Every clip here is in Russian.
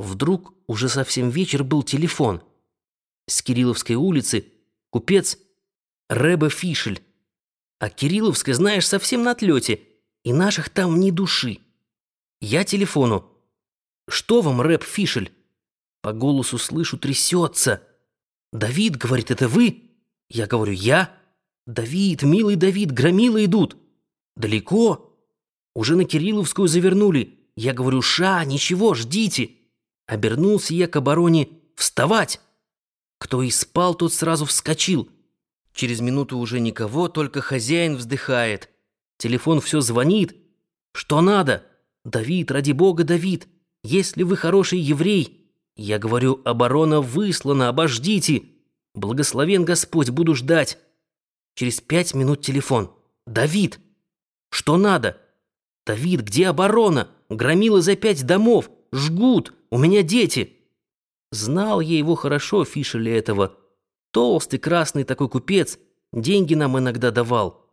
Вдруг уже совсем вечер был телефон. С Кирилловской улицы купец Рэбе Фишель. А Кирилловская, знаешь, совсем на отлете, и наших там ни души. Я телефону. «Что вам, Рэб Фишель?» По голосу слышу, трясется. «Давид, — говорит, — это вы?» Я говорю, «Я?» «Давид, милый Давид, громилы идут!» «Далеко?» «Уже на Кирилловскую завернули». Я говорю, «Ша, ничего, ждите!» Обернулся я к обороне «Вставать!» Кто и спал, тот сразу вскочил. Через минуту уже никого, только хозяин вздыхает. Телефон все звонит. «Что надо?» «Давид, ради бога, Давид, если вы хороший еврей...» Я говорю, «Оборона выслана, обождите!» «Благословен Господь, буду ждать!» Через пять минут телефон. «Давид!» «Что надо?» «Давид, где оборона? Громило за пять домов! Жгут!» У меня дети!» Знал я его хорошо, Фишеля этого. Толстый, красный такой купец, деньги нам иногда давал.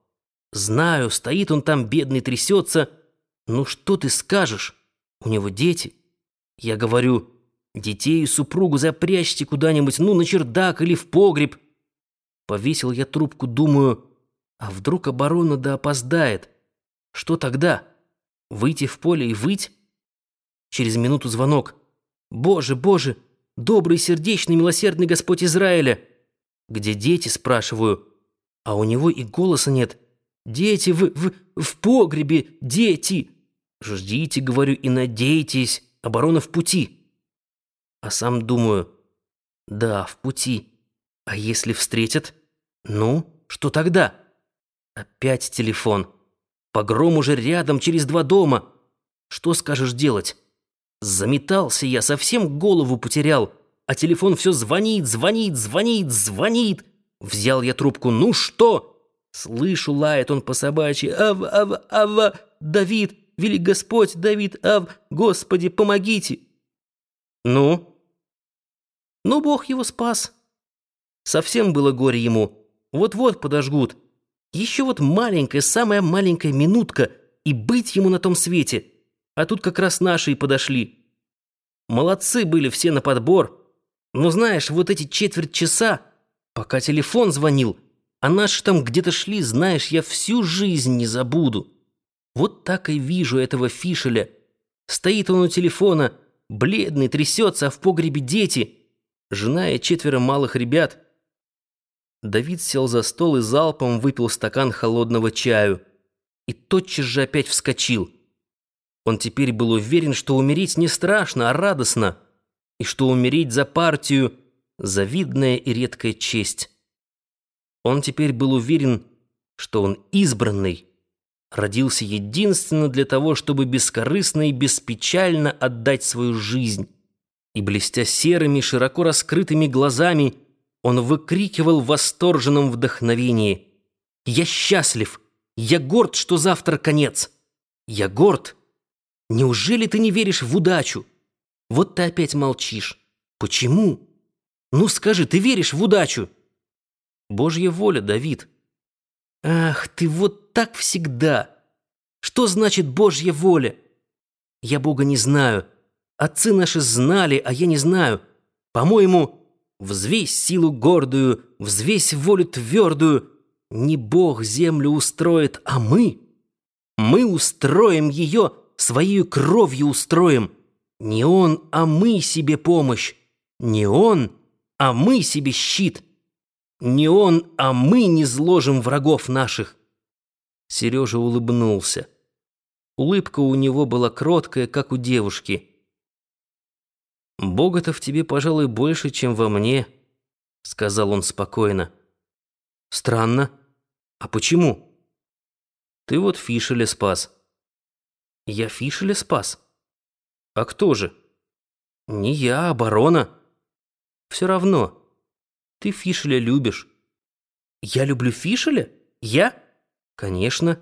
Знаю, стоит он там, бедный, трясется. Ну что ты скажешь? У него дети. Я говорю, детей и супругу запрячьте куда-нибудь, ну, на чердак или в погреб. Повесил я трубку, думаю, а вдруг оборона да опоздает? Что тогда? Выйти в поле и выть? Через минуту звонок. Боже, Боже, добрый, сердечный, милосердный Господь Израиля! Где дети, спрашиваю, а у него и голоса нет. Дети в, в, в погребе, дети! Ждите, говорю, и надейтесь, оборона в пути. А сам думаю, да, в пути. А если встретят? Ну, что тогда? Опять телефон. Погром уже рядом, через два дома. Что скажешь делать? Заметался я, совсем голову потерял, а телефон все звонит, звонит, звонит, звонит. Взял я трубку, ну что? Слышу, лает он по собачьи. Ав, ав, ав, Давид, велик Господь, Давид, ав, Господи, помогите. Ну? Ну, Бог его спас. Совсем было горе ему. Вот-вот подожгут. Еще вот маленькая, самая маленькая минутка, и быть ему на том свете — а тут как раз наши и подошли. Молодцы были все на подбор. Но знаешь, вот эти четверть часа, пока телефон звонил, а наши там где-то шли, знаешь, я всю жизнь не забуду. Вот так и вижу этого Фишеля. Стоит он у телефона, бледный, трясется, а в погребе дети. Жена и четверо малых ребят. Давид сел за стол и залпом выпил стакан холодного чаю. И тотчас же опять вскочил. Он теперь был уверен, что умереть не страшно, а радостно, и что умереть за партию — завидная и редкая честь. Он теперь был уверен, что он избранный, родился единственно для того, чтобы бескорыстно и беспечально отдать свою жизнь. И, блестя серыми, широко раскрытыми глазами, он выкрикивал в восторженном вдохновении «Я счастлив! Я горд, что завтра конец! Я горд!» Неужели ты не веришь в удачу? Вот ты опять молчишь. Почему? Ну скажи, ты веришь в удачу? Божья воля, Давид. Ах, ты вот так всегда. Что значит Божья воля? Я Бога не знаю. Отцы наши знали, а я не знаю. По-моему, взвесь силу гордую, взвесь волю твердую. Не Бог землю устроит, а мы. Мы устроим ее своей кровью устроим. Не он, а мы себе помощь. Не он, а мы себе щит. Не он, а мы не зложим врагов наших. Сережа улыбнулся. Улыбка у него была кроткая, как у девушки. «Бога-то в тебе, пожалуй, больше, чем во мне», — сказал он спокойно. «Странно. А почему?» «Ты вот Фишеля спас». Я Фишеля спас. А кто же? Не я, а барона. Все равно. Ты Фишеля любишь. Я люблю Фишеля? Я? Конечно.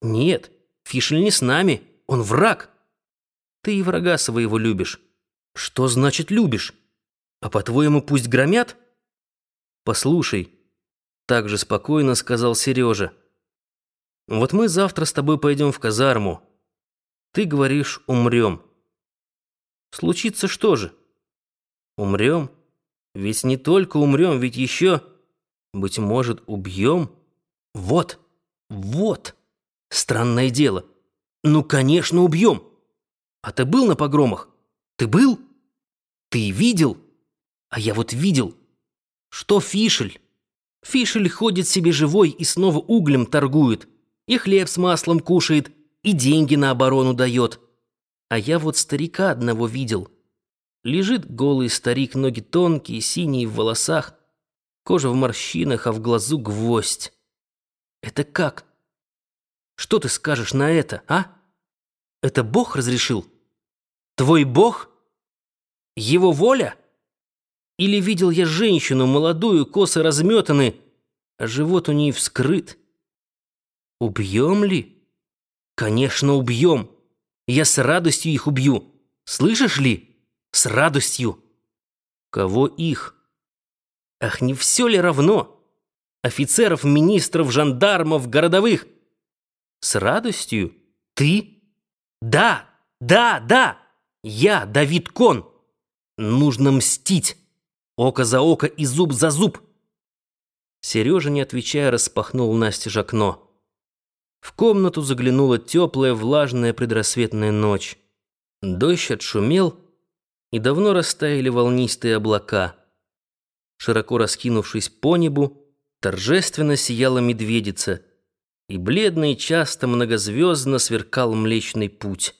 Нет, Фишель не с нами. Он враг. Ты и врага своего любишь. Что значит любишь? А по-твоему, пусть громят? Послушай, так же спокойно сказал Сережа. Вот мы завтра с тобой пойдем в казарму. Ты говоришь, умрем. Случится что же? Умрем? Ведь не только умрем, ведь еще, быть может, убьем? Вот, вот, странное дело. Ну, конечно, убьем. А ты был на погромах? Ты был? Ты видел? А я вот видел. Что Фишель? Фишель ходит себе живой и снова углем торгует. И хлеб с маслом кушает, и деньги на оборону дает. А я вот старика одного видел. Лежит голый старик, ноги тонкие, синие в волосах, кожа в морщинах, а в глазу гвоздь. Это как? Что ты скажешь на это, а? Это Бог разрешил? Твой Бог? Его воля? Или видел я женщину, молодую, косы разметаны, а живот у ней вскрыт? Убьем ли? Конечно, убьем. Я с радостью их убью. Слышишь ли? С радостью. Кого их? Ах, не все ли равно? Офицеров, министров, жандармов, городовых. С радостью? Ты? Да, да, да. Я, Давид Кон. Нужно мстить. Око за око и зуб за зуб. Сережа, не отвечая, распахнул настежь окно. В комнату заглянула теплая, влажная предрассветная ночь. Дождь отшумел, и давно растаяли волнистые облака. Широко раскинувшись по небу, торжественно сияла медведица, и бледно и часто многозвездно сверкал Млечный Путь.